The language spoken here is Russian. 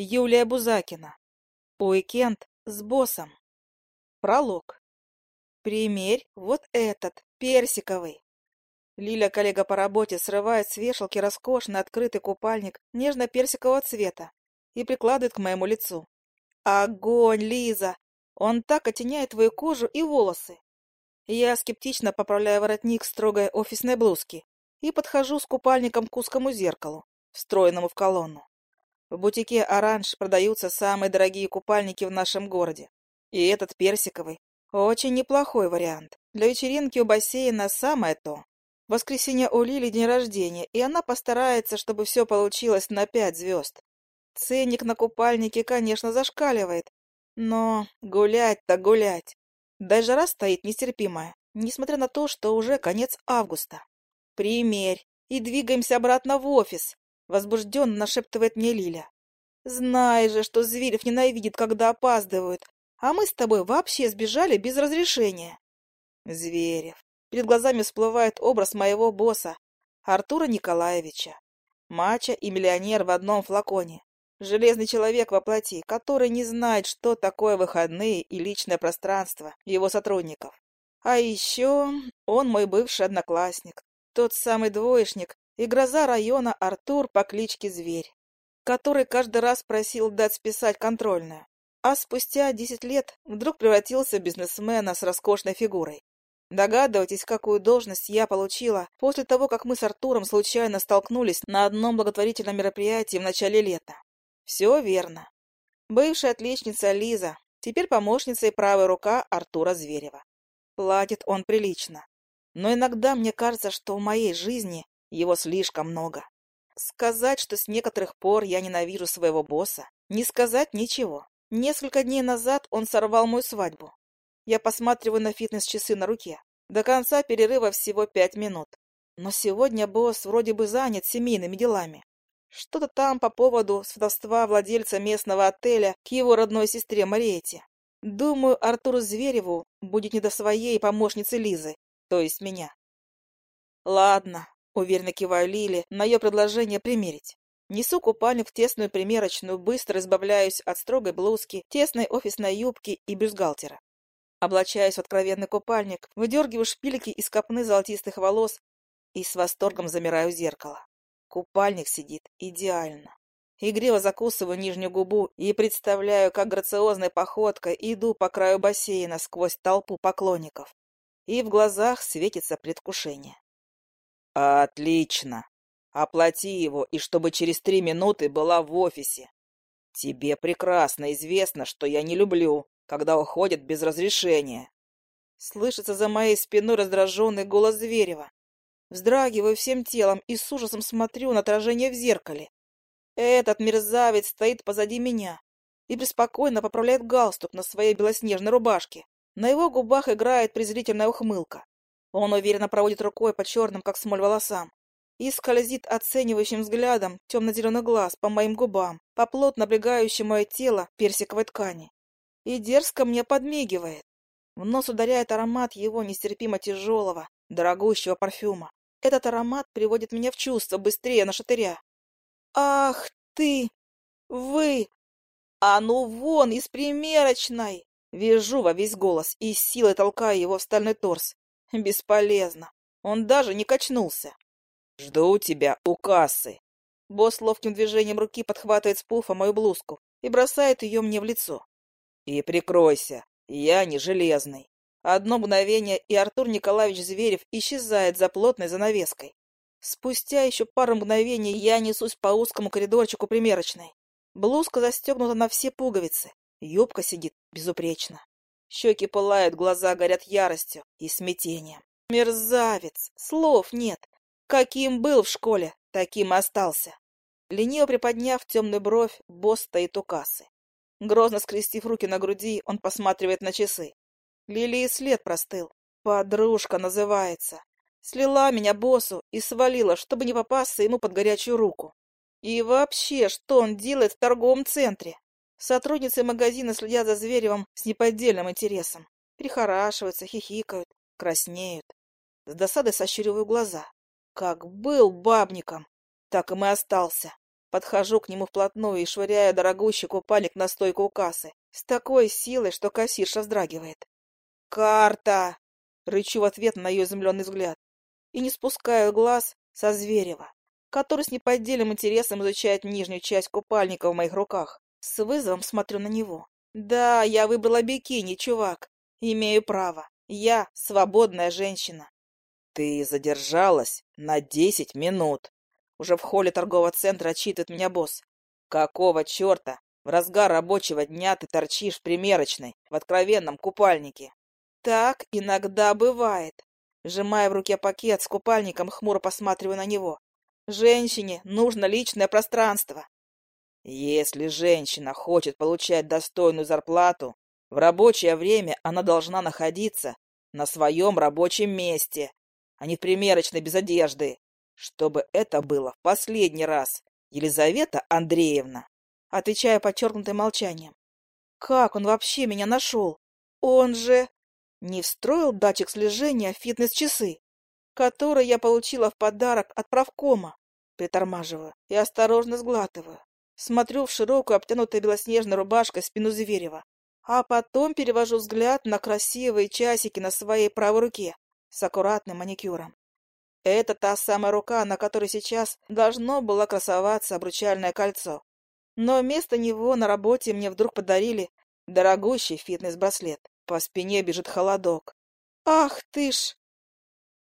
Юлия Бузакина. Уикенд с боссом. Пролог. Примерь вот этот, персиковый. Лиля, коллега по работе, срывает с вешалки роскошный открытый купальник нежно-персикового цвета и прикладывает к моему лицу. Огонь, Лиза! Он так оттеняет твою кожу и волосы. Я скептично поправляю воротник строгой офисной блузки и подхожу с купальником к узкому зеркалу, встроенному в колонну. В бутике «Оранж» продаются самые дорогие купальники в нашем городе. И этот персиковый – очень неплохой вариант. Для вечеринки у бассейна самое то. В воскресенье у Лили день рождения, и она постарается, чтобы все получилось на пять звезд. Ценник на купальнике, конечно, зашкаливает, но гулять-то гулять. Даже жара стоит нестерпимая, несмотря на то, что уже конец августа. Примерь и двигаемся обратно в офис, Возбужденно нашептывает мне Лиля. Знай же, что Зверев ненавидит, когда опаздывают, а мы с тобой вообще сбежали без разрешения. Зверев. Перед глазами всплывает образ моего босса, Артура Николаевича. Мача и миллионер в одном флаконе. Железный человек во плоти, который не знает, что такое выходные и личное пространство его сотрудников. А еще он мой бывший одноклассник, тот самый двоечник, и гроза района Артур по кличке Зверь, который каждый раз просил дать списать контрольное, а спустя десять лет вдруг превратился в бизнесмена с роскошной фигурой. Догадываетесь, какую должность я получила после того, как мы с Артуром случайно столкнулись на одном благотворительном мероприятии в начале лета? Все верно. Бывшая отличница Лиза, теперь помощница и правая рука Артура Зверева. Платит он прилично. Но иногда мне кажется, что в моей жизни его слишком много. Сказать, что с некоторых пор я ненавижу своего босса, не сказать ничего. Несколько дней назад он сорвал мою свадьбу. Я посматриваю на фитнес-часы на руке. До конца перерыва всего пять минут. Но сегодня босс вроде бы занят семейными делами. Что-то там по поводу сватовства владельца местного отеля к его родной сестре Мариете. Думаю, Артуру Звереву будет не до своей помощницы Лизы, то есть меня. Ладно, Уверенно киваю Лили на ее предложение примерить. Несу купальник в тесную примерочную, быстро избавляюсь от строгой блузки, тесной офисной юбки и бюстгальтера. Облачаюсь в откровенный купальник, выдергиваю шпильки из копны золотистых волос и с восторгом замираю в зеркало. Купальник сидит идеально. Игриво закусываю нижнюю губу и представляю, как грациозной походкой иду по краю бассейна сквозь толпу поклонников. И в глазах светится предвкушение. Отлично. Оплати его, и чтобы через три минуты была в офисе. Тебе прекрасно известно, что я не люблю, когда уходят без разрешения. Слышится за моей спиной раздраженный голос Зверева. Вздрагиваю всем телом и с ужасом смотрю на отражение в зеркале. Этот мерзавец стоит позади меня и беспокойно поправляет галстук на своей белоснежной рубашке. На его губах играет презрительная ухмылка. Он уверенно проводит рукой по черным, как смоль, волосам и скользит оценивающим взглядом темно-зеленый глаз по моим губам, по плотно облегающему мое тело персиковой ткани. И дерзко мне подмигивает. В нос ударяет аромат его нестерпимо тяжелого, дорогущего парфюма. Этот аромат приводит меня в чувство быстрее на шатыря. «Ах ты! Вы! А ну вон из примерочной!» Вижу во весь голос и силой толкаю его в стальной торс. Бесполезно. Он даже не качнулся. «Жду тебя у кассы». Босс ловким движением руки подхватывает с пуфа мою блузку и бросает ее мне в лицо. «И прикройся, я не железный». Одно мгновение, и Артур Николаевич Зверев исчезает за плотной занавеской. Спустя еще пару мгновений я несусь по узкому коридорчику примерочной. Блузка застегнута на все пуговицы, юбка сидит безупречно. Щеки пылают, глаза горят яростью и смятением. Мерзавец! Слов нет. Каким был в школе, таким остался. Лениво приподняв темную бровь, босс стоит у кассы. Грозно скрестив руки на груди, он посматривает на часы. Лилии след простыл. Подружка называется. Слила меня боссу и свалила, чтобы не попасться ему под горячую руку. И вообще, что он делает в торговом центре? Сотрудницы магазина следят за Зверевым с неподдельным интересом. Прихорашиваются, хихикают, краснеют. С досадой сощуриваю глаза. Как был бабником, так и и остался. Подхожу к нему вплотную и швыряю дорогущий купальник на стойку у кассы. С такой силой, что кассирша вздрагивает. «Карта!» — рычу в ответ на ее изумленный взгляд. И не спускаю глаз со Зверева, который с неподдельным интересом изучает нижнюю часть купальника в моих руках. С вызовом смотрю на него. «Да, я выбрала бикини, чувак. Имею право. Я свободная женщина». «Ты задержалась на десять минут», уже в холле торгового центра отчитывает меня босс. Какого черта? В разгар рабочего дня ты торчишь в примерочной, в откровенном купальнике. Так иногда бывает. Сжимая в руке пакет с купальником, хмуро посматриваю на него. Женщине нужно личное пространство. Если женщина хочет получать достойную зарплату, в рабочее время она должна находиться на своем рабочем месте, а не в примерочной без одежды чтобы это было в последний раз, Елизавета Андреевна, отвечая подчеркнутым молчанием. Как он вообще меня нашел? Он же не встроил датчик слежения в фитнес-часы, которые я получила в подарок от правкома. Притормаживаю и осторожно сглатываю. Смотрю в широкую, обтянутую белоснежной рубашкой спину Зверева, а потом перевожу взгляд на красивые часики на своей правой руке с аккуратным маникюром. Это та самая рука, на которой сейчас должно было красоваться обручальное кольцо. Но вместо него на работе мне вдруг подарили дорогущий фитнес-браслет. По спине бежит холодок. Ах ты ж!